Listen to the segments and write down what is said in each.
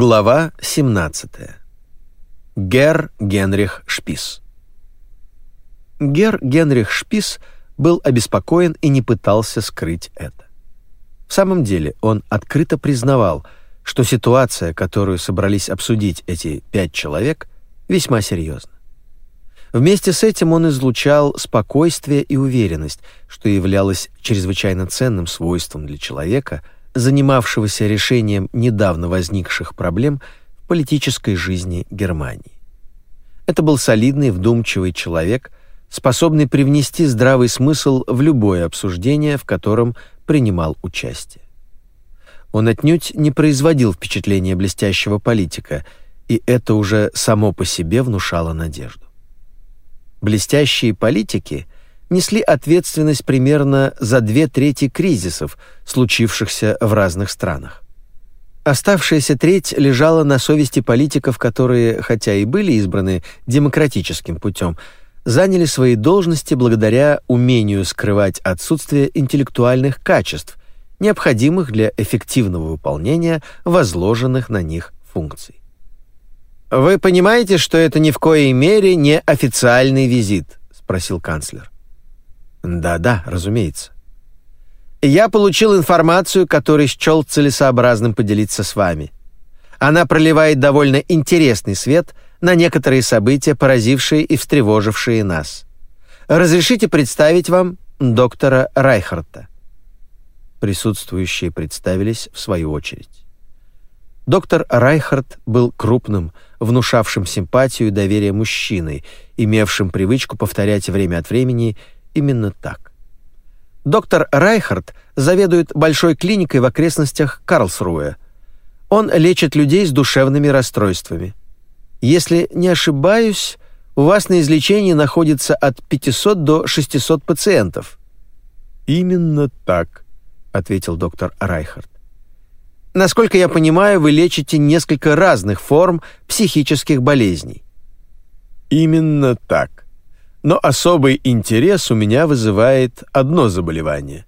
Глава 17. Гер Генрих Шпис. Гер Генрих Шпис был обеспокоен и не пытался скрыть это. В самом деле, он открыто признавал, что ситуация, которую собрались обсудить эти пять человек, весьма серьезна. Вместе с этим он излучал спокойствие и уверенность, что являлось чрезвычайно ценным свойством для человека – занимавшегося решением недавно возникших проблем в политической жизни Германии. Это был солидный, вдумчивый человек, способный привнести здравый смысл в любое обсуждение, в котором принимал участие. Он отнюдь не производил впечатления блестящего политика, и это уже само по себе внушало надежду. Блестящие политики — несли ответственность примерно за две трети кризисов, случившихся в разных странах. Оставшаяся треть лежала на совести политиков, которые, хотя и были избраны демократическим путем, заняли свои должности благодаря умению скрывать отсутствие интеллектуальных качеств, необходимых для эффективного выполнения возложенных на них функций. «Вы понимаете, что это ни в коей мере не официальный визит?» — спросил канцлер. Да-да, разумеется. Я получил информацию, которую счел целесообразным поделиться с вами. Она проливает довольно интересный свет на некоторые события, поразившие и встревожившие нас. Разрешите представить вам доктора Райхарта. Присутствующие представились в свою очередь. Доктор Райхард был крупным, внушавшим симпатию и доверие мужчиной, имевшим привычку повторять время от времени именно так. Доктор Райхард заведует большой клиникой в окрестностях Карлсруэ. Он лечит людей с душевными расстройствами. Если не ошибаюсь, у вас на излечении находится от 500 до 600 пациентов. Именно так, ответил доктор Райхард. Насколько я понимаю, вы лечите несколько разных форм психических болезней. Именно так но особый интерес у меня вызывает одно заболевание.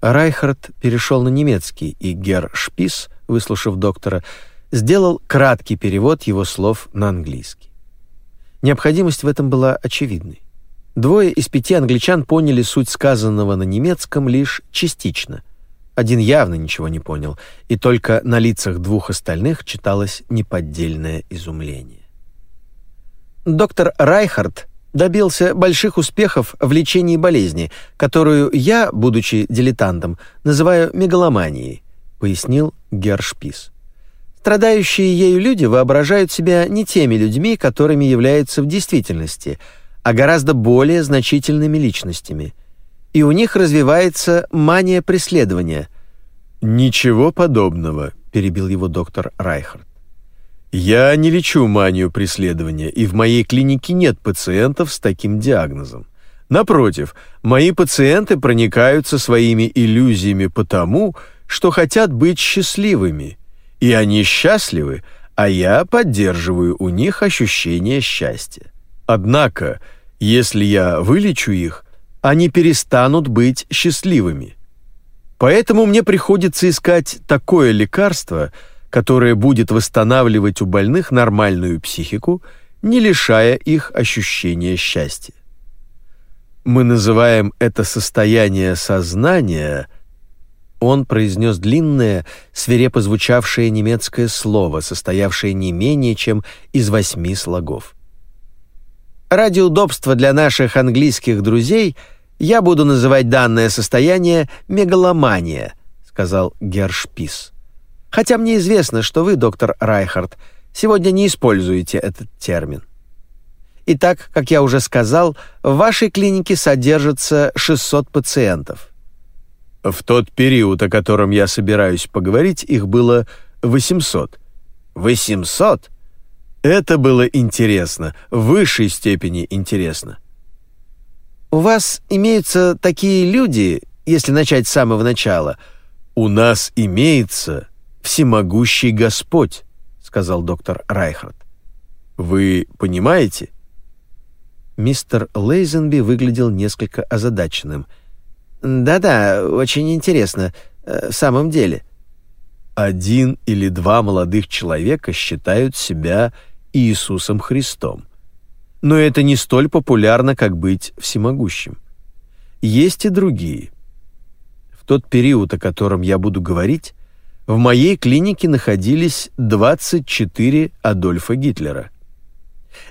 Райхард перешел на немецкий, и Гер Шпис, выслушав доктора, сделал краткий перевод его слов на английский. Необходимость в этом была очевидной. Двое из пяти англичан поняли суть сказанного на немецком лишь частично. Один явно ничего не понял, и только на лицах двух остальных читалось неподдельное изумление. Доктор Райхард добился больших успехов в лечении болезни, которую я, будучи дилетантом, называю мегаломанией, пояснил Гершпис. Страдающие ею люди воображают себя не теми людьми, которыми являются в действительности, а гораздо более значительными личностями. И у них развивается мания преследования. Ничего подобного, перебил его доктор Райхард. Я не лечу манию преследования, и в моей клинике нет пациентов с таким диагнозом. Напротив, мои пациенты проникаются своими иллюзиями потому, что хотят быть счастливыми. И они счастливы, а я поддерживаю у них ощущение счастья. Однако, если я вылечу их, они перестанут быть счастливыми. Поэтому мне приходится искать такое лекарство – которое будет восстанавливать у больных нормальную психику, не лишая их ощущения счастья. Мы называем это состояние сознания он произнес длинное, свирепо звучавшее немецкое слово, состоявшее не менее чем из восьми слогов. Ради удобства для наших английских друзей я буду называть данное состояние мегаломания, сказал Гершпис. Хотя мне известно, что вы, доктор Райхард, сегодня не используете этот термин. Итак, как я уже сказал, в вашей клинике содержится 600 пациентов. В тот период, о котором я собираюсь поговорить, их было 800. 800? Это было интересно, в высшей степени интересно. У вас имеются такие люди, если начать с самого начала. У нас имеется всемогущий Господь», — сказал доктор Райхард. «Вы понимаете?» Мистер Лейзенби выглядел несколько озадаченным. «Да-да, очень интересно, э, в самом деле». один или два молодых человека считают себя Иисусом Христом. Но это не столь популярно, как быть всемогущим. Есть и другие. В тот период, о котором я буду говорить, в моей клинике находились 24 Адольфа Гитлера.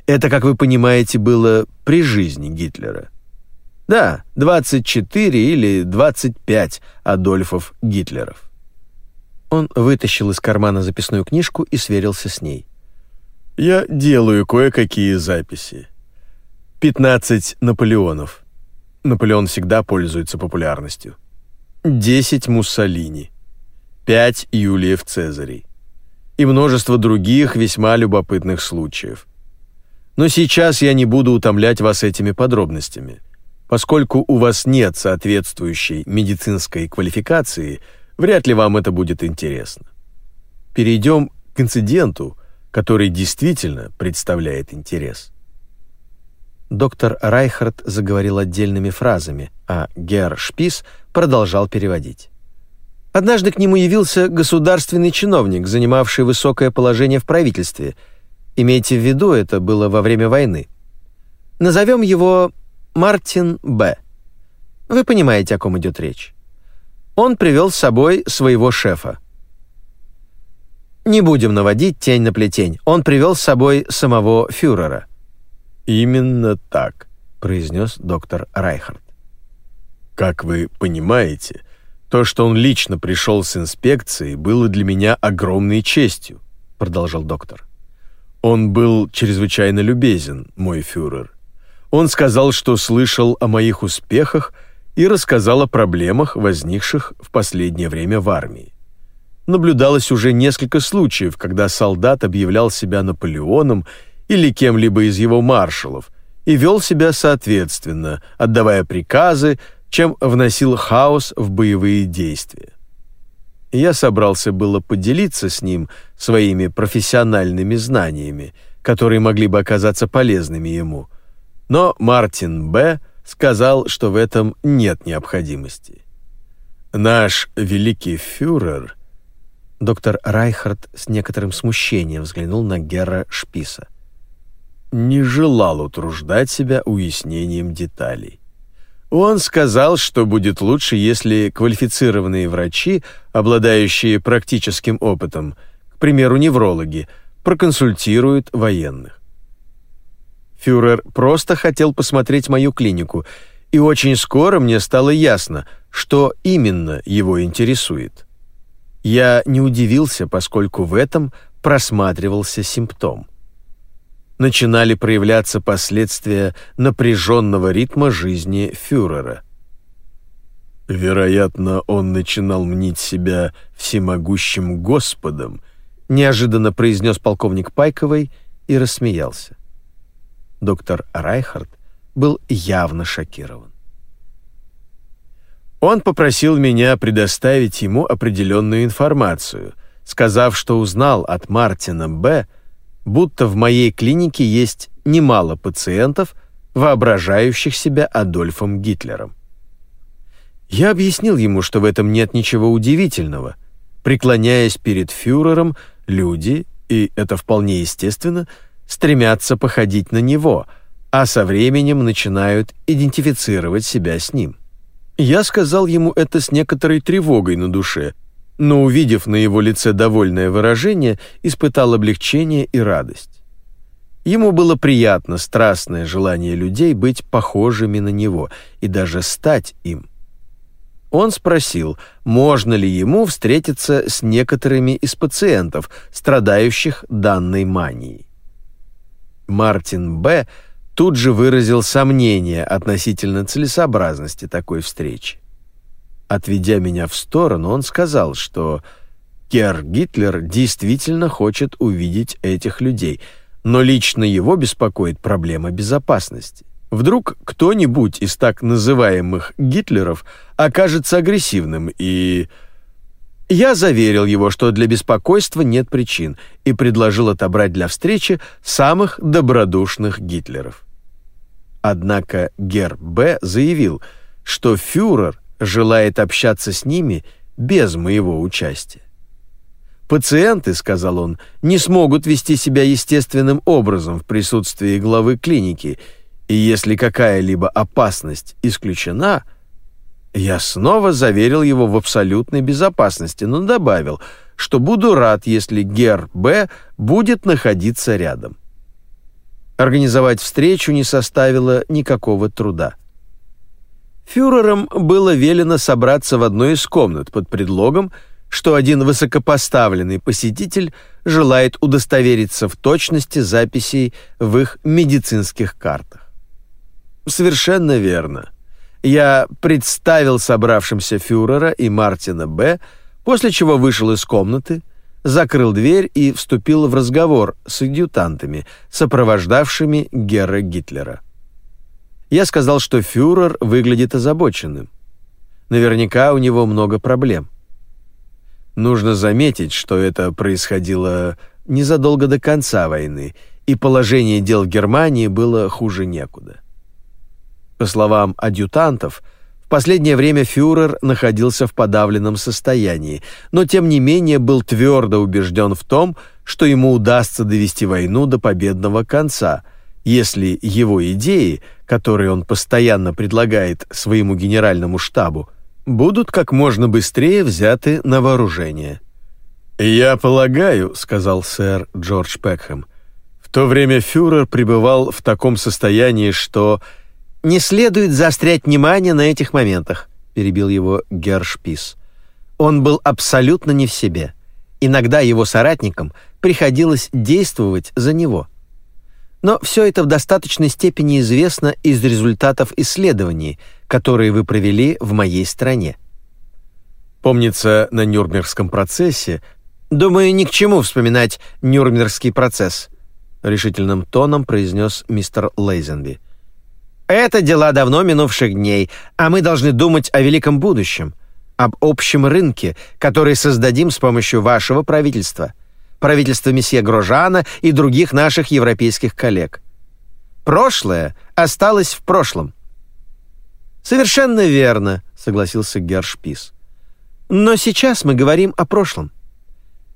Это, как вы понимаете, было при жизни Гитлера. Да, 24 или 25 Адольфов Гитлеров. Он вытащил из кармана записную книжку и сверился с ней. «Я делаю кое-какие записи. 15 Наполеонов. Наполеон всегда пользуется популярностью. 10 Муссолини. 5 Юлиев Цезарей. И множество других весьма любопытных случаев. Но сейчас я не буду утомлять вас этими подробностями. Поскольку у вас нет соответствующей медицинской квалификации – Вряд ли вам это будет интересно. Перейдем к инциденту, который действительно представляет интерес. Доктор Райхард заговорил отдельными фразами, а Герр Шпис продолжал переводить. Однажды к нему явился государственный чиновник, занимавший высокое положение в правительстве. Имейте в виду, это было во время войны. Назовем его Мартин Б. Вы понимаете, о ком идет речь он привел с собой своего шефа. Не будем наводить тень на плетень. Он привел с собой самого фюрера. Именно так, произнес доктор Райхард. Как вы понимаете, то, что он лично пришел с инспекцией, было для меня огромной честью, продолжал доктор. Он был чрезвычайно любезен, мой фюрер. Он сказал, что слышал о моих успехах и рассказал о проблемах, возникших в последнее время в армии. Наблюдалось уже несколько случаев, когда солдат объявлял себя Наполеоном или кем-либо из его маршалов и вел себя соответственно, отдавая приказы, чем вносил хаос в боевые действия. Я собрался было поделиться с ним своими профессиональными знаниями, которые могли бы оказаться полезными ему. Но Мартин Б сказал, что в этом нет необходимости. Наш великий фюрер Доктор Райхард с некоторым смущением взглянул на Герра Шписа. Не желал утруждать себя уяснением деталей. Он сказал, что будет лучше, если квалифицированные врачи, обладающие практическим опытом, к примеру, неврологи, проконсультируют военных. Фюрер просто хотел посмотреть мою клинику, и очень скоро мне стало ясно, что именно его интересует. Я не удивился, поскольку в этом просматривался симптом. Начинали проявляться последствия напряженного ритма жизни фюрера. Вероятно, он начинал мнить себя всемогущим Господом, неожиданно произнес полковник Пайковый и рассмеялся доктор Райхард был явно шокирован. Он попросил меня предоставить ему определенную информацию, сказав, что узнал от Мартина Б., будто в моей клинике есть немало пациентов, воображающих себя Адольфом Гитлером. Я объяснил ему, что в этом нет ничего удивительного. Преклоняясь перед фюрером, люди, и это вполне естественно, стремятся походить на него, а со временем начинают идентифицировать себя с ним. Я сказал ему это с некоторой тревогой на душе, но, увидев на его лице довольное выражение, испытал облегчение и радость. Ему было приятно страстное желание людей быть похожими на него и даже стать им. Он спросил, можно ли ему встретиться с некоторыми из пациентов, страдающих данной манией. Мартин Б. тут же выразил сомнение относительно целесообразности такой встречи. Отведя меня в сторону, он сказал, что Кер Гитлер действительно хочет увидеть этих людей, но лично его беспокоит проблема безопасности. Вдруг кто-нибудь из так называемых Гитлеров окажется агрессивным и я заверил его, что для беспокойства нет причин, и предложил отобрать для встречи самых добродушных Гитлеров. Однако Гер Б. заявил, что фюрер желает общаться с ними без моего участия. Пациенты, сказал он, не смогут вести себя естественным образом в присутствии главы клиники, и если какая-либо опасность исключена, я снова заверил его в абсолютной безопасности, но добавил, что буду рад, если Гер Б будет находиться рядом. Организовать встречу не составило никакого труда. Фюрерам было велено собраться в одной из комнат под предлогом, что один высокопоставленный посетитель желает удостовериться в точности записей в их медицинских картах. Совершенно верно. Я представил собравшимся фюрера и Мартина Б., после чего вышел из комнаты, закрыл дверь и вступил в разговор с адъютантами, сопровождавшими Герра Гитлера. Я сказал, что фюрер выглядит озабоченным. Наверняка у него много проблем. Нужно заметить, что это происходило незадолго до конца войны, и положение дел в Германии было хуже некуда. По словам адъютантов, в последнее время фюрер находился в подавленном состоянии, но тем не менее был твердо убежден в том, что ему удастся довести войну до победного конца, если его идеи, которые он постоянно предлагает своему генеральному штабу, будут как можно быстрее взяты на вооружение. «Я полагаю», — сказал сэр Джордж Пекхэм, «в то время фюрер пребывал в таком состоянии, что...» «Не следует заострять внимание на этих моментах», — перебил его Гершпис. «Он был абсолютно не в себе. Иногда его соратникам приходилось действовать за него». Но все это в достаточной степени известно из результатов исследований, которые вы провели в моей стране. Помнится, на Нюрнбергском процессе... «Думаю, ни к чему вспоминать Нюрнбергский процесс», — решительным тоном произнес мистер Лейзенби. «Это дела давно минувших дней, а мы должны думать о великом будущем, об общем рынке, который создадим с помощью вашего правительства правительства месье Грожана и других наших европейских коллег. Прошлое осталось в прошлом. Совершенно верно, согласился Гершпис. Но сейчас мы говорим о прошлом.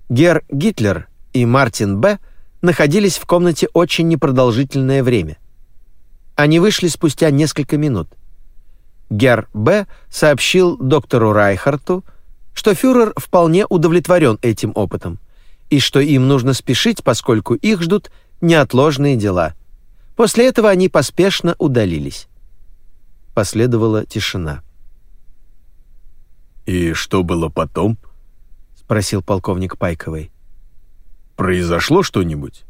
Гер Гитлер и Мартин Б. находились в комнате очень непродолжительное время. Они вышли спустя несколько минут. Гер Б. сообщил доктору Райхарту, что фюрер вполне удовлетворен этим опытом и что им нужно спешить, поскольку их ждут неотложные дела. После этого они поспешно удалились. Последовала тишина. «И что было потом?» — спросил полковник Пайковый. «Произошло что-нибудь?»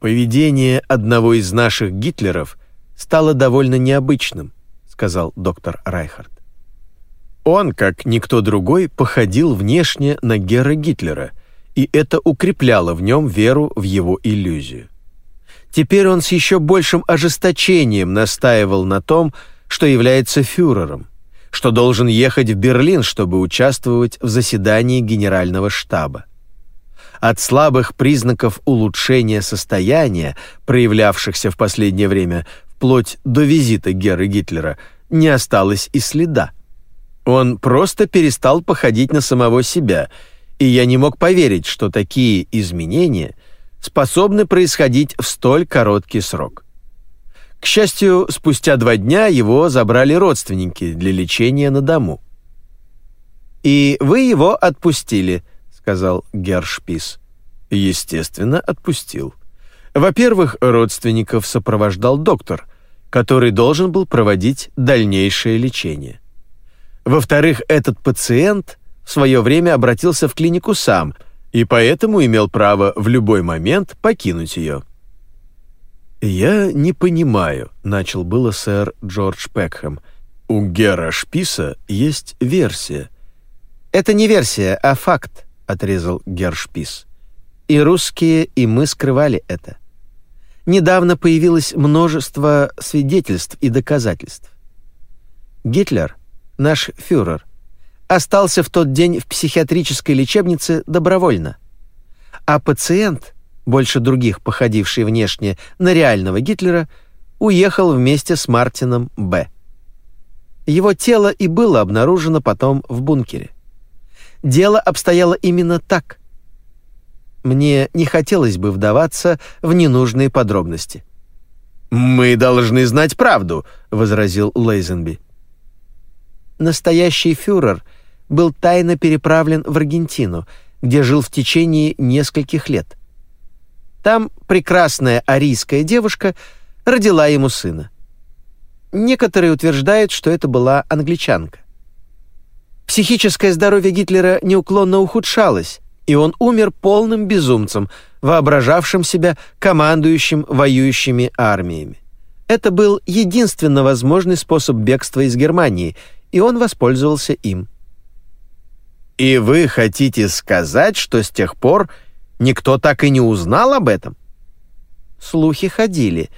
«Поведение одного из наших Гитлеров стало довольно необычным», — сказал доктор Райхард. Он, как никто другой, походил внешне на Гера Гитлера и это укрепляло в нем веру в его иллюзию. Теперь он с еще большим ожесточением настаивал на том, что является фюрером, что должен ехать в Берлин, чтобы участвовать в заседании генерального штаба. От слабых признаков улучшения состояния, проявлявшихся в последнее время вплоть до визита Геры Гитлера, не осталось и следа. Он просто перестал походить на самого себя – и я не мог поверить, что такие изменения способны происходить в столь короткий срок. К счастью, спустя два дня его забрали родственники для лечения на дому. «И вы его отпустили», — сказал Гершпис. «Естественно, отпустил. Во-первых, родственников сопровождал доктор, который должен был проводить дальнейшее лечение. Во-вторых, этот пациент свое время обратился в клинику сам и поэтому имел право в любой момент покинуть ее. «Я не понимаю», — начал было сэр Джордж Пекхэм. «У Гера Шписа есть версия». «Это не версия, а факт», — отрезал Гер Шпис. «И русские, и мы скрывали это. Недавно появилось множество свидетельств и доказательств. Гитлер, наш фюрер, остался в тот день в психиатрической лечебнице добровольно. А пациент, больше других походивший внешне на реального Гитлера, уехал вместе с Мартином Б. Его тело и было обнаружено потом в бункере. дело обстояло именно так. Мне не хотелось бы вдаваться в ненужные подробности. «Мы должны знать правду», — возразил Лейзенби. Настоящий фюрер был тайно переправлен в Аргентину, где жил в течение нескольких лет. Там прекрасная арийская девушка родила ему сына. Некоторые утверждают, что это была англичанка. Психическое здоровье Гитлера неуклонно ухудшалось, и он умер полным безумцем, воображавшим себя командующим воюющими армиями. Это был единственно возможный способ бегства из Германии, и он воспользовался им. «И вы хотите сказать, что с тех пор никто так и не узнал об этом?» Слухи ходили,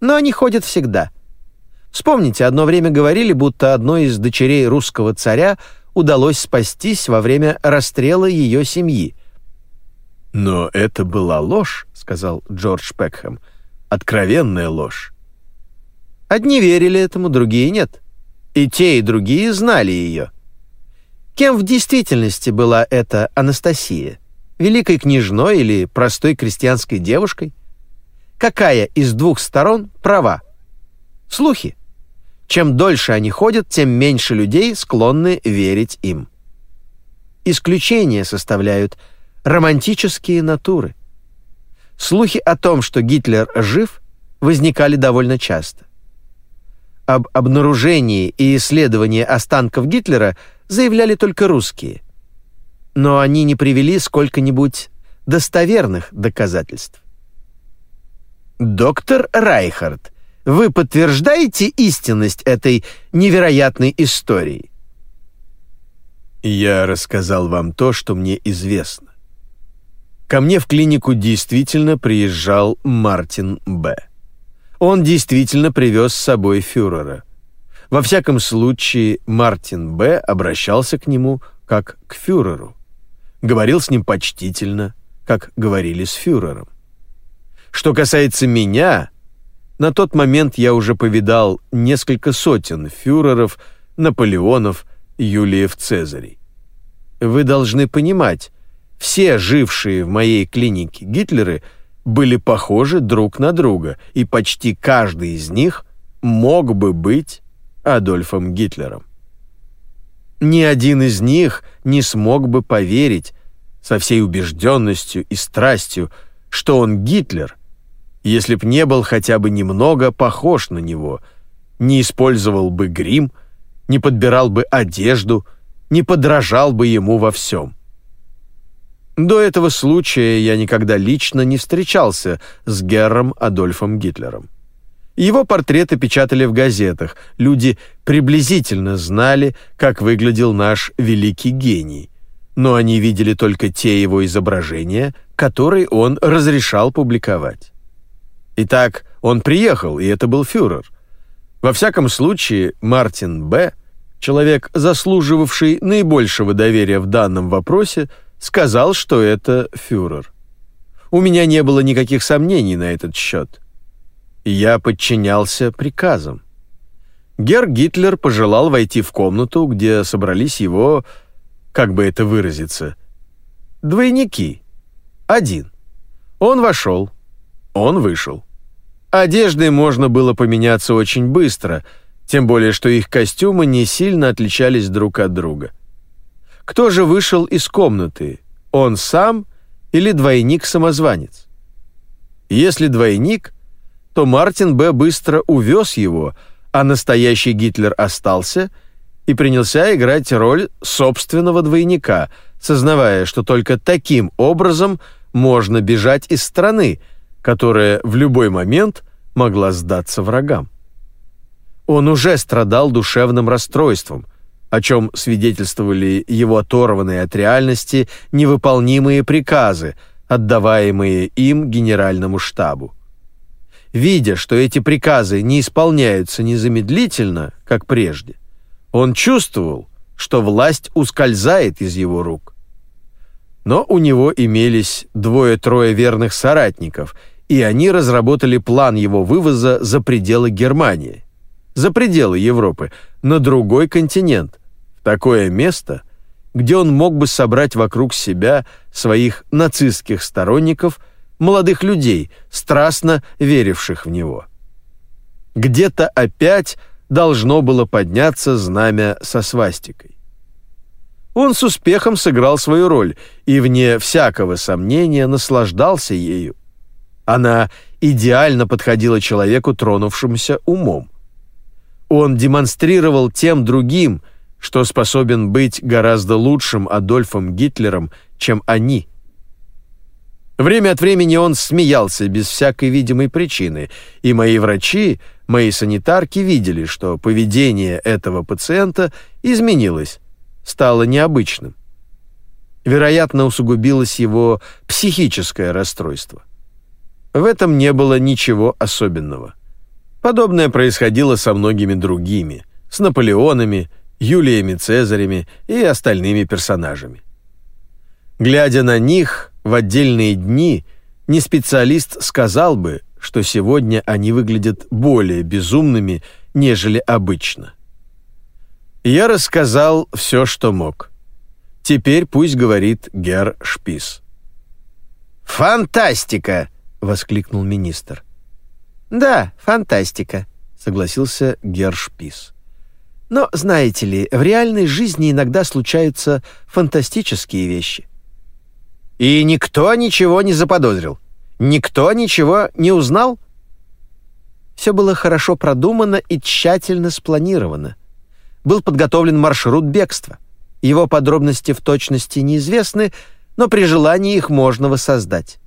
но они ходят всегда. Вспомните, одно время говорили, будто одной из дочерей русского царя удалось спастись во время расстрела ее семьи. «Но это была ложь», — сказал Джордж Пекхэм. «Откровенная ложь». Одни верили этому, другие нет. И те, и другие знали ее. Кем в действительности была эта Анастасия? Великой княжной или простой крестьянской девушкой? Какая из двух сторон права? Слухи. Чем дольше они ходят, тем меньше людей склонны верить им. Исключения составляют – романтические натуры. Слухи о том, что Гитлер жив, возникали довольно часто. Об обнаружении и исследовании останков Гитлера заявляли только русские. Но они не привели сколько-нибудь достоверных доказательств. «Доктор Райхард, вы подтверждаете истинность этой невероятной истории?» «Я рассказал вам то, что мне известно. Ко мне в клинику действительно приезжал Мартин Б. Он действительно привез с собой фюрера. Во всяком случае, Мартин Б. обращался к нему как к фюреру. Говорил с ним почтительно, как говорили с фюрером. Что касается меня, на тот момент я уже повидал несколько сотен фюреров, Наполеонов, Юлиев Цезарей. Вы должны понимать, все жившие в моей клинике Гитлеры были похожи друг на друга, и почти каждый из них мог бы быть Адольфом Гитлером. Ни один из них не смог бы поверить со всей убежденностью и страстью, что он Гитлер, если б не был хотя бы немного похож на него, не использовал бы грим, не подбирал бы одежду, не подражал бы ему во всем. До этого случая я никогда лично не встречался с Герром Адольфом Гитлером. Его портреты печатали в газетах. Люди приблизительно знали, как выглядел наш великий гений. Но они видели только те его изображения, которые он разрешал публиковать. Итак, он приехал, и это был фюрер. Во всяком случае, Мартин Б., человек, заслуживавший наибольшего доверия в данном вопросе, сказал, что это фюрер. У меня не было никаких сомнений на этот счет. Я подчинялся приказам. Герр Гитлер пожелал войти в комнату, где собрались его, как бы это выразиться, двойники. Один. Он вошел. Он вышел. Одеждой можно было поменяться очень быстро, тем более что их костюмы не сильно отличались друг от друга. Кто же вышел из комнаты? Он сам или двойник-самозванец? Если двойник, то Мартин Б. быстро увез его, а настоящий Гитлер остался и принялся играть роль собственного двойника, сознавая, что только таким образом можно бежать из страны, которая в любой момент могла сдаться врагам. Он уже страдал душевным расстройством – о чем свидетельствовали его оторванные от реальности невыполнимые приказы, отдаваемые им генеральному штабу. Видя, что эти приказы не исполняются незамедлительно, как прежде, он чувствовал, что власть ускользает из его рук. Но у него имелись двое-трое верных соратников, и они разработали план его вывоза за пределы Германии, за пределы Европы, на другой континент, в такое место, где он мог бы собрать вокруг себя своих нацистских сторонников, молодых людей, страстно веривших в него. Где-то опять должно было подняться знамя со свастикой. Он с успехом сыграл свою роль и, вне всякого сомнения, наслаждался ею. Она идеально подходила человеку, тронувшемуся умом. Он демонстрировал тем другим, что способен быть гораздо лучшим Адольфом Гитлером, чем они. Время от времени он смеялся без всякой видимой причины, и мои врачи, мои санитарки видели, что поведение этого пациента изменилось, стало необычным. Вероятно, усугубилось его психическое расстройство. В этом не было ничего особенного. Подобное происходило со многими другими, с Наполеонами, Юлиями Цезарями и остальными персонажами. Глядя на них в отдельные дни, не специалист сказал бы, что сегодня они выглядят более безумными, нежели обычно. Я рассказал все, что мог. Теперь пусть говорит Гер Шпис. «Фантастика!» — воскликнул министр. «Да, фантастика», — согласился Гер Шпис. «Но, знаете ли, в реальной жизни иногда случаются фантастические вещи». «И никто ничего не заподозрил? Никто ничего не узнал?» Все было хорошо продумано и тщательно спланировано. Был подготовлен маршрут бегства. Его подробности в точности неизвестны, но при желании их можно воссоздать.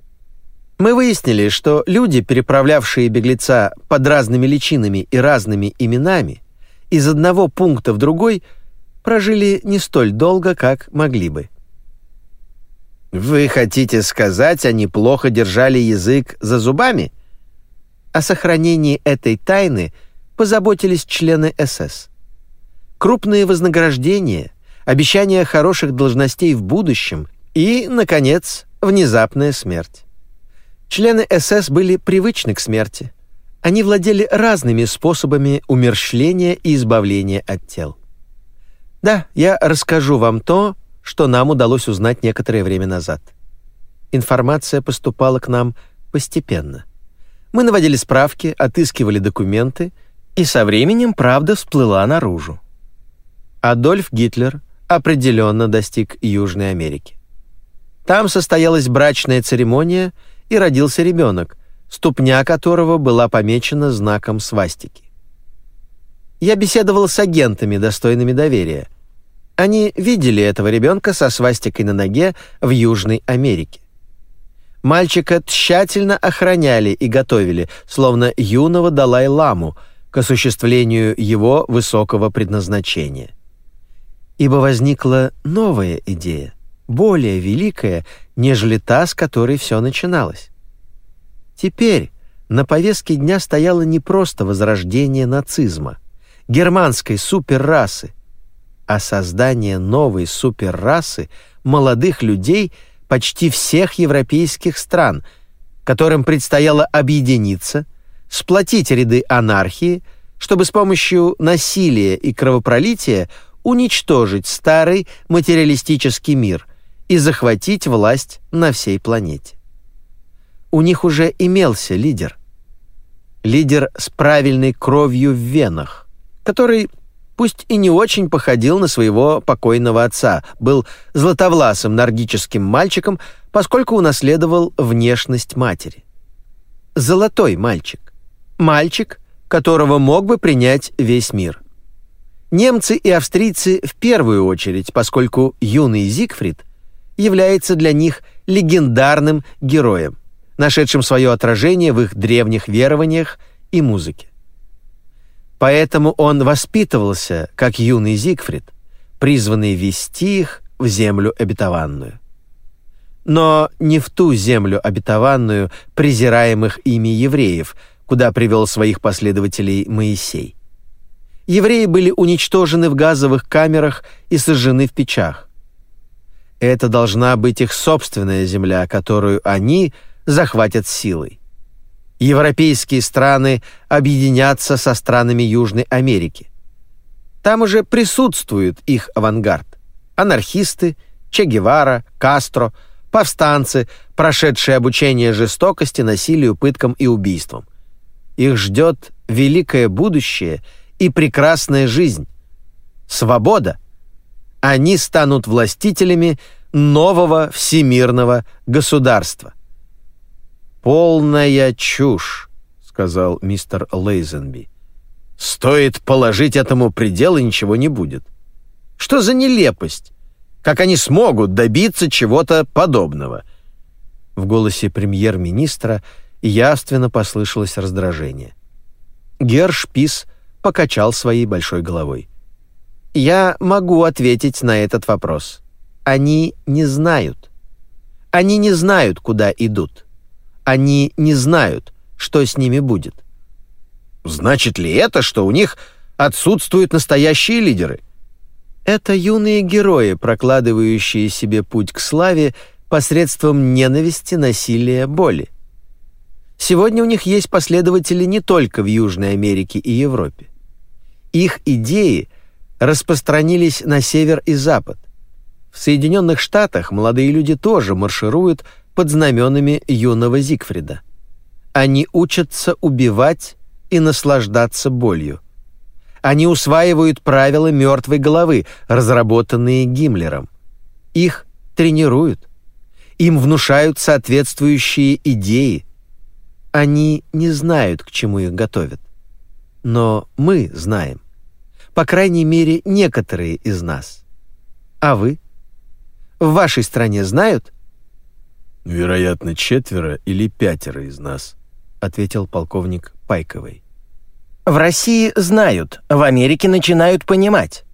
Мы выяснили, что люди, переправлявшие беглеца под разными личинами и разными именами, из одного пункта в другой, прожили не столь долго, как могли бы. Вы хотите сказать, они плохо держали язык за зубами? О сохранении этой тайны позаботились члены СС. Крупные вознаграждения, обещания хороших должностей в будущем и, наконец, внезапная смерть. Члены СС были привычны к смерти. Они владели разными способами умерщвления и избавления от тел. Да, я расскажу вам то, что нам удалось узнать некоторое время назад. Информация поступала к нам постепенно. Мы наводили справки, отыскивали документы, и со временем правда всплыла наружу. Адольф Гитлер определенно достиг Южной Америки. Там состоялась брачная церемония, и родился ребенок, ступня которого была помечена знаком свастики. Я беседовал с агентами, достойными доверия — они видели этого ребенка со свастикой на ноге в Южной Америке. Мальчика тщательно охраняли и готовили, словно юного Далай-ламу, к осуществлению его высокого предназначения. Ибо возникла новая идея, более великая, нежели та, с которой все начиналось. Теперь на повестке дня стояло не просто возрождение нацизма, германской суперрасы, а создание новой суперрасы молодых людей почти всех европейских стран, которым предстояло объединиться, сплотить ряды анархии, чтобы с помощью насилия и кровопролития уничтожить старый материалистический мир и захватить власть на всей планете. У них уже имелся лидер. Лидер с правильной кровью в венах, который пусть и не очень походил на своего покойного отца, был златовласым нордическим мальчиком, поскольку унаследовал внешность матери. Золотой мальчик. Мальчик, которого мог бы принять весь мир. Немцы и австрийцы в первую очередь, поскольку юный Зигфрид является для них легендарным героем, нашедшим свое отражение в их древних верованиях и музыке. Поэтому он воспитывался, как юный Зигфрид, призванный вести их в землю обетованную. Но не в ту землю обетованную презираемых ими евреев, куда привел своих последователей Моисей. Евреи были уничтожены в газовых камерах и сожжены в печах. Это должна быть их собственная земля, которую они захватят силой европейские страны объединятся со странами Южной Америки. Там уже присутствует их авангард. анархисты, Че Гевара, Кастро, повстанцы, прошедшие обучение жестокости, насилию, пыткам и убийствам. Их ждет великое будущее и прекрасная жизнь. Свобода. Они станут властителями нового всемирного государства. «Полная чушь», — сказал мистер Лейзенби. «Стоит положить этому предел, и ничего не будет. Что за нелепость? Как они смогут добиться чего-то подобного?» В голосе премьер-министра явственно послышалось раздражение. Гершпис покачал своей большой головой. «Я могу ответить на этот вопрос. Они не знают. Они не знают, куда идут. Они не знают, что с ними будет. Значит ли это, что у них отсутствуют настоящие лидеры? Это юные герои, прокладывающие себе путь к славе посредством ненависти, насилия, боли. Сегодня у них есть последователи не только в Южной Америке и Европе. Их идеи распространились на север и запад. В Соединенных Штатах молодые люди тоже маршируют под знаменами юного Зигфрида. Они учатся убивать и наслаждаться болью. Они усваивают правила мертвой головы, разработанные Гиммлером. Их тренируют. Им внушают соответствующие идеи. Они не знают, к чему их готовят. Но мы знаем. По крайней мере, некоторые из нас. А вы? В вашей стране знают? Вероятно, четверо или пятеро из нас, ответил полковник Пайковый. В России знают, в Америке начинают понимать.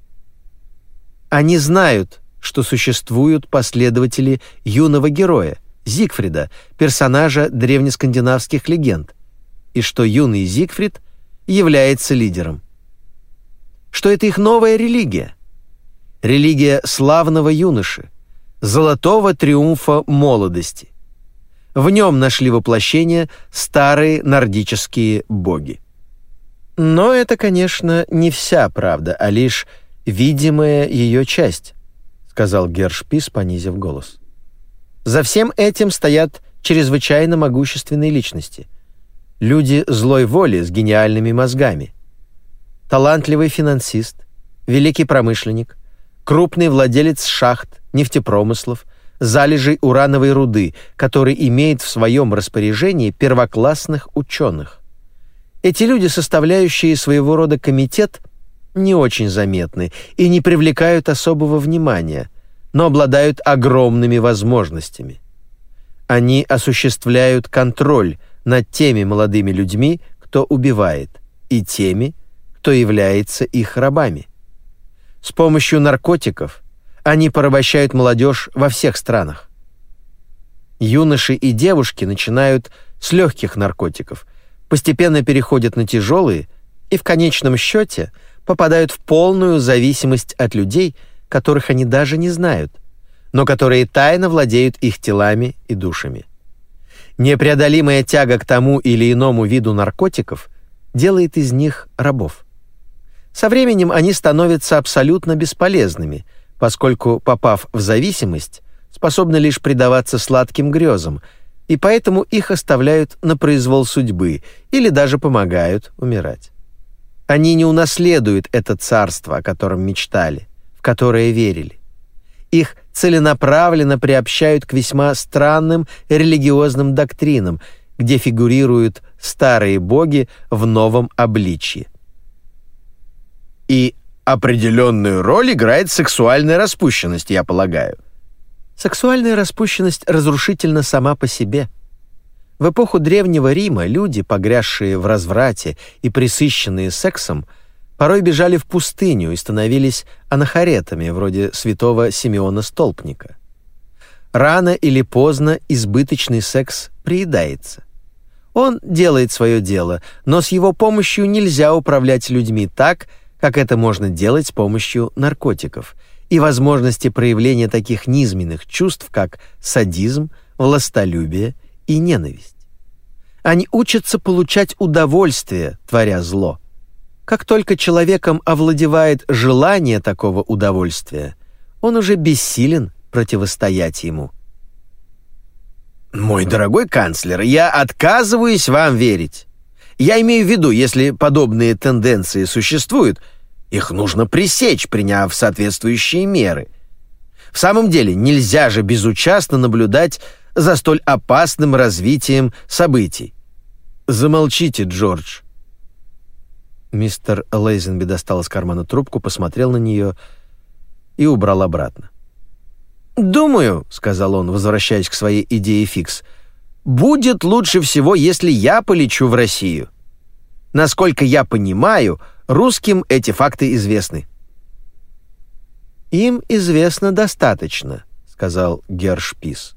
Они знают, что существуют последователи юного героя, Зигфрида, персонажа древнескандинавских легенд, и что юный Зигфрид является лидером. Что это их новая религия. Религия славного юноши, золотого триумфа молодости. В нем нашли воплощение старые нордические боги. Но это, конечно, не вся правда, а лишь видимая ее часть, сказал Гершпис, понизив голос. За всем этим стоят чрезвычайно могущественные личности. Люди злой воли с гениальными мозгами. Талантливый финансист, великий промышленник, крупный владелец шахт, нефтепромыслов, залежей урановой руды, который имеет в своем распоряжении первоклассных ученых. Эти люди, составляющие своего рода комитет, не очень заметны и не привлекают особого внимания, но обладают огромными возможностями. Они осуществляют контроль над теми молодыми людьми, кто убивает, и теми, кто является их рабами. С помощью наркотиков они порабощают молодежь во всех странах. Юноши и девушки начинают с легких наркотиков – постепенно переходят на тяжелые и в конечном счете попадают в полную зависимость от людей, которых они даже не знают, но которые тайно владеют их телами и душами. Непреодолимая тяга к тому или иному виду наркотиков делает из них рабов. Со временем они становятся абсолютно бесполезными, поскольку, попав в зависимость, способны лишь предаваться сладким грезам – и поэтому их оставляют на произвол судьбы или даже помогают умирать. Они не унаследуют это царство, о котором мечтали, в которое верили. Их целенаправленно приобщают к весьма странным религиозным доктринам, где фигурируют старые боги в новом обличье. И определенную роль играет сексуальная распущенность, я полагаю. Сексуальная распущенность разрушительна сама по себе. В эпоху Древнего Рима люди, погрязшие в разврате и присыщенные сексом, порой бежали в пустыню и становились анахаретами, вроде святого Симеона Столпника. Рано или поздно избыточный секс приедается. Он делает свое дело, но с его помощью нельзя управлять людьми так, как это можно делать с помощью наркотиков – и возможности проявления таких низменных чувств, как садизм, властолюбие и ненависть. Они учатся получать удовольствие, творя зло. Как только человеком овладевает желание такого удовольствия, Он уже бессилен противостоять ему. «Мой дорогой канцлер, я отказываюсь вам верить. Я имею в виду, если подобные тенденции существуют, их нужно пресечь, приняв соответствующие меры. В самом деле, нельзя же безучастно наблюдать за столь опасным развитием событий. Замолчите, Джордж. Мистер Лейзенби достал из кармана трубку, посмотрел на нее и убрал обратно. «Думаю», — сказал он, возвращаясь к своей идее фикс, «будет лучше всего, если я полечу в Россию. Насколько я понимаю, русским эти факты известны». «Им известно достаточно», — сказал Гершпис.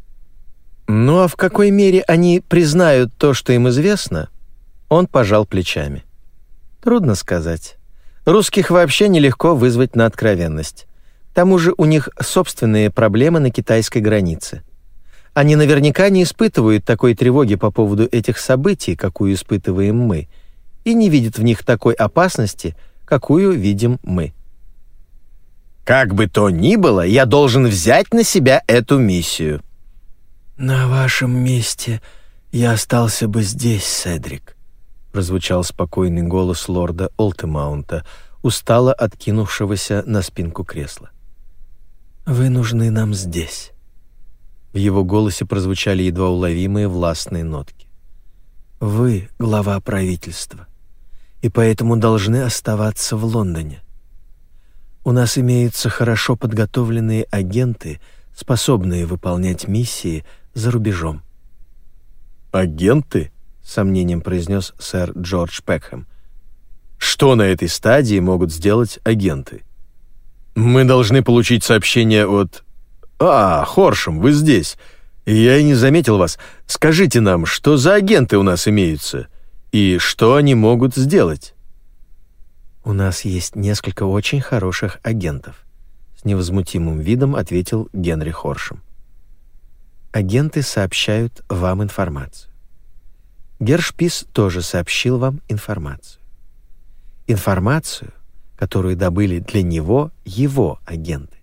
«Ну а в какой мере они признают то, что им известно?» Он пожал плечами. «Трудно сказать. Русских вообще нелегко вызвать на откровенность. К тому же у них собственные проблемы на китайской границе. Они наверняка не испытывают такой тревоги по поводу этих событий, какую испытываем мы, и не видят в них такой опасности, какую видим мы. Как бы то ни было, я должен взять на себя эту миссию. На вашем месте я остался бы здесь, Седрик, прозвучал спокойный голос лорда Олтемаунта, устало откинувшегося на спинку кресла. Вы нужны нам здесь. В его голосе прозвучали едва уловимые властные нотки. Вы глава правительства, и поэтому должны оставаться в Лондоне. У нас имеются хорошо подготовленные агенты, способные выполнять миссии за рубежом. Агенты? сомнением произнес сэр Джордж Пекхэм. Что на этой стадии могут сделать агенты? Мы должны получить сообщение от... А, Хоршем, вы здесь. Я и не заметил вас. Скажите нам, что за агенты у нас имеются? И что они могут сделать? У нас есть несколько очень хороших агентов, с невозмутимым видом ответил Генри Хоршем. Агенты сообщают вам информацию. Гершпис тоже сообщил вам информацию. Информацию, которую добыли для него его агенты.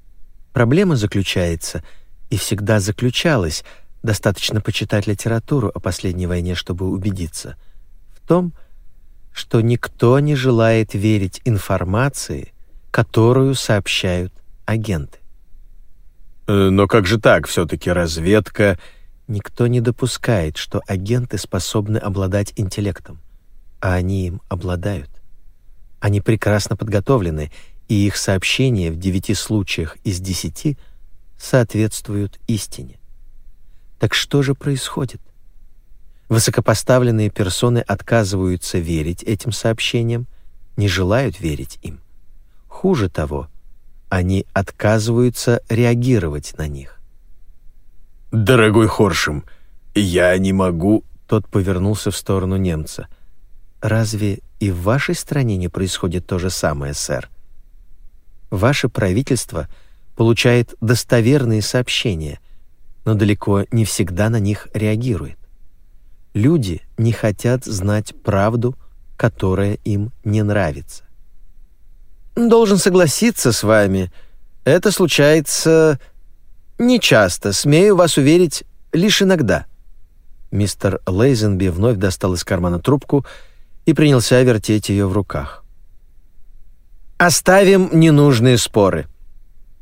Проблема заключается и всегда заключалась, достаточно почитать литературу о последней войне, чтобы убедиться, в том, что никто не желает верить информации, которую сообщают агенты. Э, но как же так? Все-таки разведка... Никто не допускает, что агенты способны обладать интеллектом, а они им обладают. Они прекрасно подготовлены, и их сообщения в девяти случаях из десяти соответствуют истине. Так что же происходит? Высокопоставленные персоны отказываются верить этим сообщениям, не желают верить им. Хуже того, они отказываются реагировать на них. «Дорогой Хоршем, я не могу...» Тот повернулся в сторону немца. Разве и в вашей стране не происходит то же самое, сэр? Ваше правительство получает достоверные сообщения, но далеко не всегда на них реагирует. Люди не хотят знать правду, которая им не нравится. Должен согласиться с вами. Это случается нечасто, смею вас уверить, лишь иногда. Мистер Лейзенби вновь достал из кармана трубку и принялся вертеть ее в руках. «Оставим ненужные споры.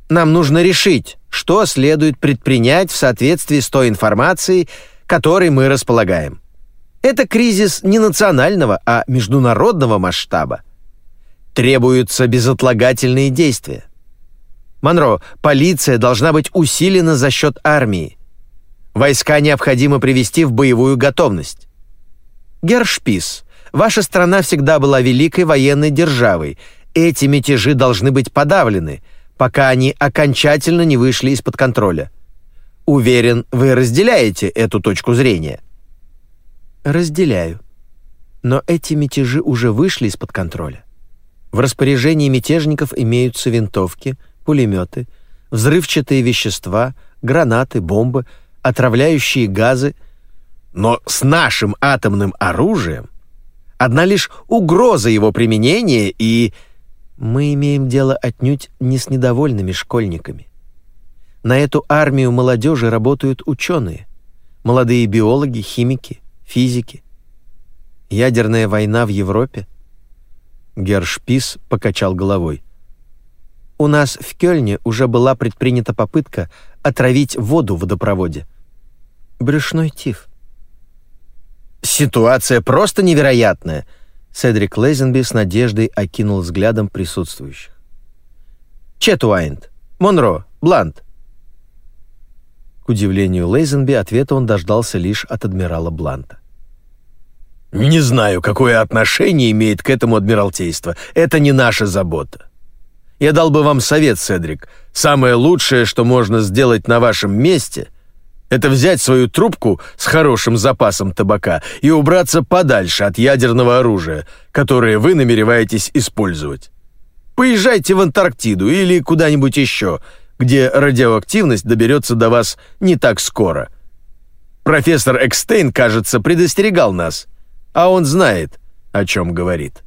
Нам нужно решить, что следует предпринять в соответствии с той информацией, которой мы располагаем. Это кризис не национального, а международного масштаба. Требуются безотлагательные действия. Монро, полиция должна быть усилена за счет армии. Войска необходимо привести в боевую готовность. Гершпис, Ваша страна всегда была великой военной державой. Эти мятежи должны быть подавлены, пока они окончательно не вышли из-под контроля. Уверен, вы разделяете эту точку зрения. Разделяю. Но эти мятежи уже вышли из-под контроля. В распоряжении мятежников имеются винтовки, пулеметы, взрывчатые вещества, гранаты, бомбы, отравляющие газы. Но с нашим атомным оружием Одна лишь угроза его применения и... Мы имеем дело отнюдь не с недовольными школьниками. На эту армию молодежи работают ученые, молодые биологи, химики, физики. Ядерная война в Европе? Гершпис покачал головой. У нас в Кёльне уже была предпринята попытка отравить воду в водопроводе. Брюшной тиф. Ситуация просто невероятная. Седрик Лейзенби с надеждой окинул взглядом присутствующих. Четуайнд, Монро, Блант. К удивлению Лейзенби, ответа он дождался лишь от адмирала Бланта. «Не знаю, какое отношение имеет к этому Адмиралтейство. Это не наша забота. Я дал бы вам совет, Седрик. Самое лучшее, что можно сделать на вашем месте, это взять свою трубку с хорошим запасом табака и убраться подальше от ядерного оружия, которое вы намереваетесь использовать. Поезжайте в Антарктиду или куда-нибудь еще, где радиоактивность доберется до вас не так скоро. Профессор Экстейн, кажется, предостерегал нас, а он знает, о чем говорит.